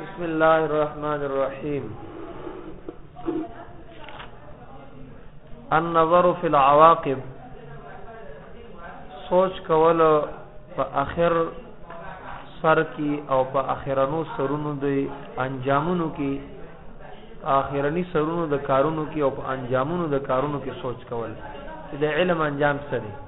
بسم الله الرحمن الرحيم النظر في العواقب سوچ کول په اخر سر کې او په اخرنو سرونو د انجامونو کې اخرنی سرونو د کارونو کې او په انجامونو د کارونو کې سوچ کول چې د علم انجام څه دی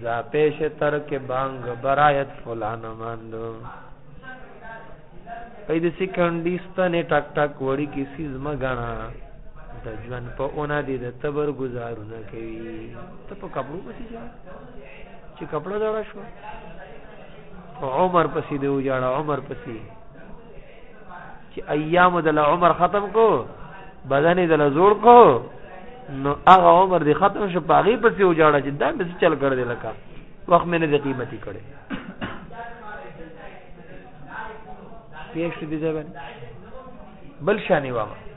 زاپیش تر کې بانګ برایت فلان ماندو پید سیکنډی ستنه ټک ټک وړي کې سیز مګنا د ژوند په اونا دي د تبر گزارونه کوي ته په کپړو پسې ځه چې کپړه زړه شو عمر پسې دی وجاړه عمر پسې چې ایام د عمر ختم کو بدن د زور کو نو هغه عمر دی ختم شو پاغي پسې وجاړه چې دا به چل کړ دې لکه وخت مې نه دی قیمتي کړي پیښ دې ځبن بل شانی وامه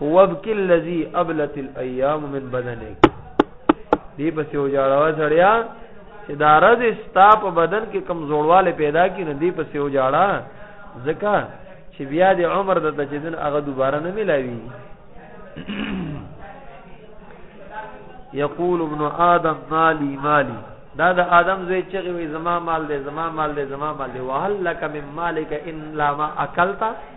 وبک الذي ابلت الايام من بدنك دی پسې وجاړه سړیا چې دا رز ستا په بدن کې کم زوړواله پیدا کی نه دی پسې وجاړه ځکه چې بیا د عمر د تجدن هغه دوباره نه ملاوي یقول ابن آدم مالی مالی دا د آدم زوی چې وي زما مال دی زما مال دی زما مال دی وهل لك من مالک ان لا ما اکلتا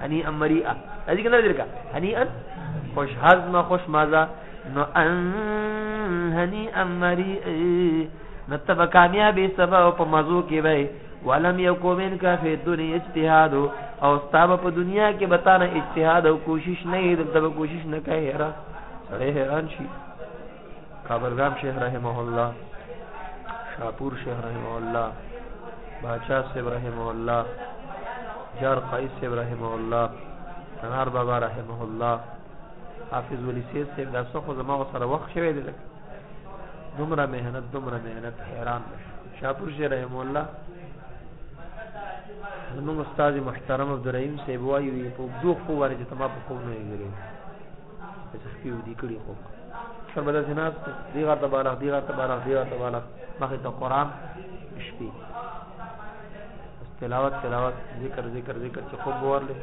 هنی ام مریئه ازی کنه درکا هنی ان خوش هضم خوش مزه نو ان هنی ام مریئه نو تب کامیابی سبا په مزو کې وای ولم یکو من کا فی دنیا اجتهاد او ستاب په دنیا کې بتانه اجتهاد او کوشش نه دلته کوشش نه کوي هر سړی حیران شي کابلګام شیخ رحمه الله شاپور شیخ رحمه الله باچا صاحب رحمه الله جار قیس صاحب رحمه الله انار بابا رحمه الله حافظ ولی سید صاحب دا څه خو زما سره وخت شوی دی دومره مهنت دومره مهنت حیران شاپور شیخ رحمه الله زموږ استاد محترم عبدالرحیم صاحب وایي په دوه خو ورته ما په خو نه غوړي سخپي ودی کړي خو سر بدل سينات دی غار تبالغ دی غار تبالغ دی غار تبالغ مخه ته قران شپي تلاوت تلاوت ذکر ذکر ذکر چې خوب ورلې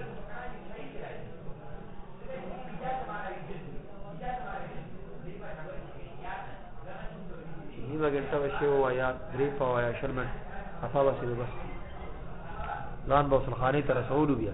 نیمه ګنټه وشي وایا درې په وایا شرمن افا وسې بس ځان به وصل خانه ته رسول بیا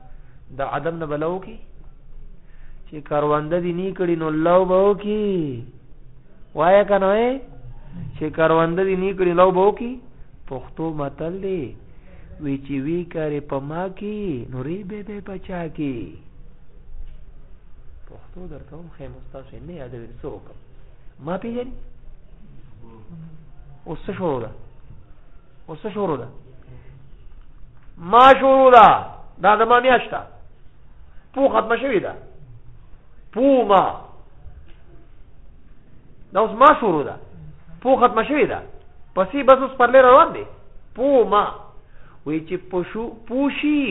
د عدم نه بلو کی چې کرونده دی نی کړي نو لو بو کی وای کنه وای چې کرونده دی نی کړي لو بو کی پښتو متل دی وی چې وی کاری په ما کی نو ری به به پچا کی پښتو درته هم خیم استاد نه یاد ورسو ما پیژنې اوس څه شو ده اوس شروع ده ما شروع ده دا د ما میاشته پو ختمه شوې ده پو ما دا اوس ما شروع ده پو ختمه شوې ده پسې بس اوس پرلې روان دي پو ما وی چې پوشو پوشي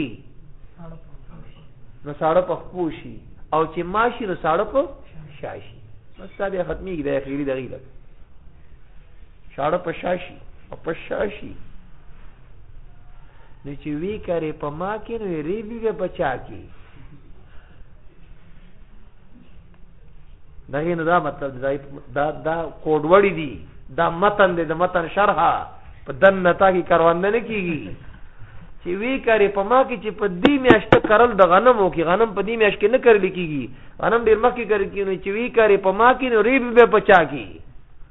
نو ساړه په پوشي او چې ماشي نو ساړه په شاشي بس دا به ختمي کیږي د اخیری دغه شاړه په شا شي او په شا شي نو چې وی کرې په ما کې نو ری بی به پچا کې دغه نو دا مطلب دا دا, دا کوډ وړي دي دا متن دی د متن شرح په دن نتا کې کاروان نه کیږي چې وی کرې په ما کې چې په دې میاشت کرل د غنمو کې غنم په دې میاشت کې نه کرل کیږي غنم ډیر مخکې کرل کیږي چې وی کرې په ما کې نو ری بی به پچا کې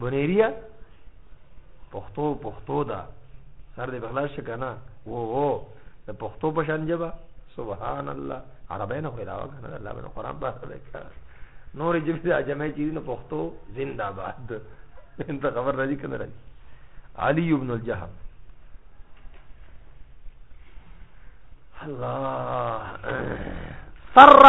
بنیریه پښتو پښتو دا سر دې بخلاص شکنه وو وو د پښتو په شان جبا سبحان الله عربی نه خو علاوه کنه الله باندې قران په سره کړ نور جبې د جمعې چې نه پښتو زنده باد انت خبر راځي کنه راځي علي ابن الجهم الله سر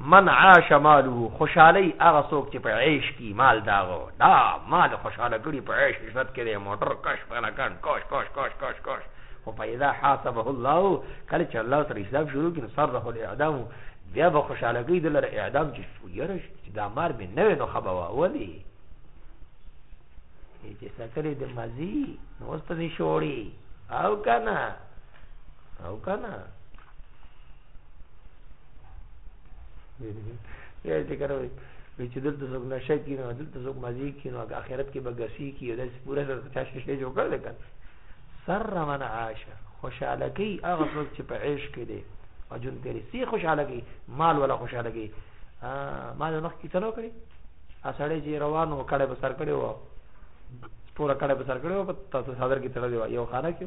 من عاش مالو خوشحالی هغه څوک چې په عیش کې مال داغو دا مال خوشحاله کړي په عیش عشرت کې دی موټر کش په لکان کوش کوش کوش کوش کوش خو په اذا حاسبه الله کله چې الله سره حساب شروع کړي سر له اعدام بیا به خوشحاله کړي دلر اعدام چې یره چې دا مار به نه نو خبا ولی چې سکرې د مزي نو اوس په دې شوړي او کنه او کنه یا چې کړه وي چې دلته څوک نشه کی نه دلته څوک مزي کی نه اخرت کې به غسی کی دا پوره سره چا شیشه جوړ کړل کړه سر من عاش خوشاله کی هغه څوک چې په عیش کې دی او جون تیری سی خوشاله کی مال ولا خوشاله کی ما د مخ کې څلو کړی ا سړی چې روان و کړه به سر کړی و پورا کړه به سر کړی و په تاسو صدر کې تړلی و یو خانه کې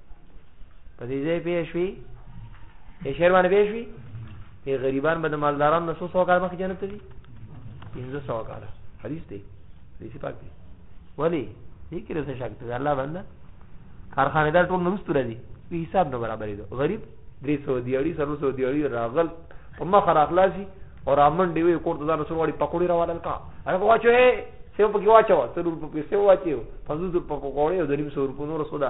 په دې ځای پېښ شوي یې شعر باندې پېښ شوي یې غریبان به د مالدارانو نه څو سوه کاله مخکې جنت ته ځي پنځه سوه کاله حدیث دی حدیث پاک دی ولې دې کې رسه شک دی الله بنده کارخانهدار ټول نوستو راځي په حساب نه برابرې دو غریب درې سوه دیاړي څلور سوه دیاړي راغل په مخه راخلاصي او رامن دی وي کور ته ځان سره وړي پکوړي راوالل کا هغه واچو هي سیو پکې واچو څلور په پیسې واچو پنځوس روپۍ پکوړي او د نیم سو روپۍ نور سودا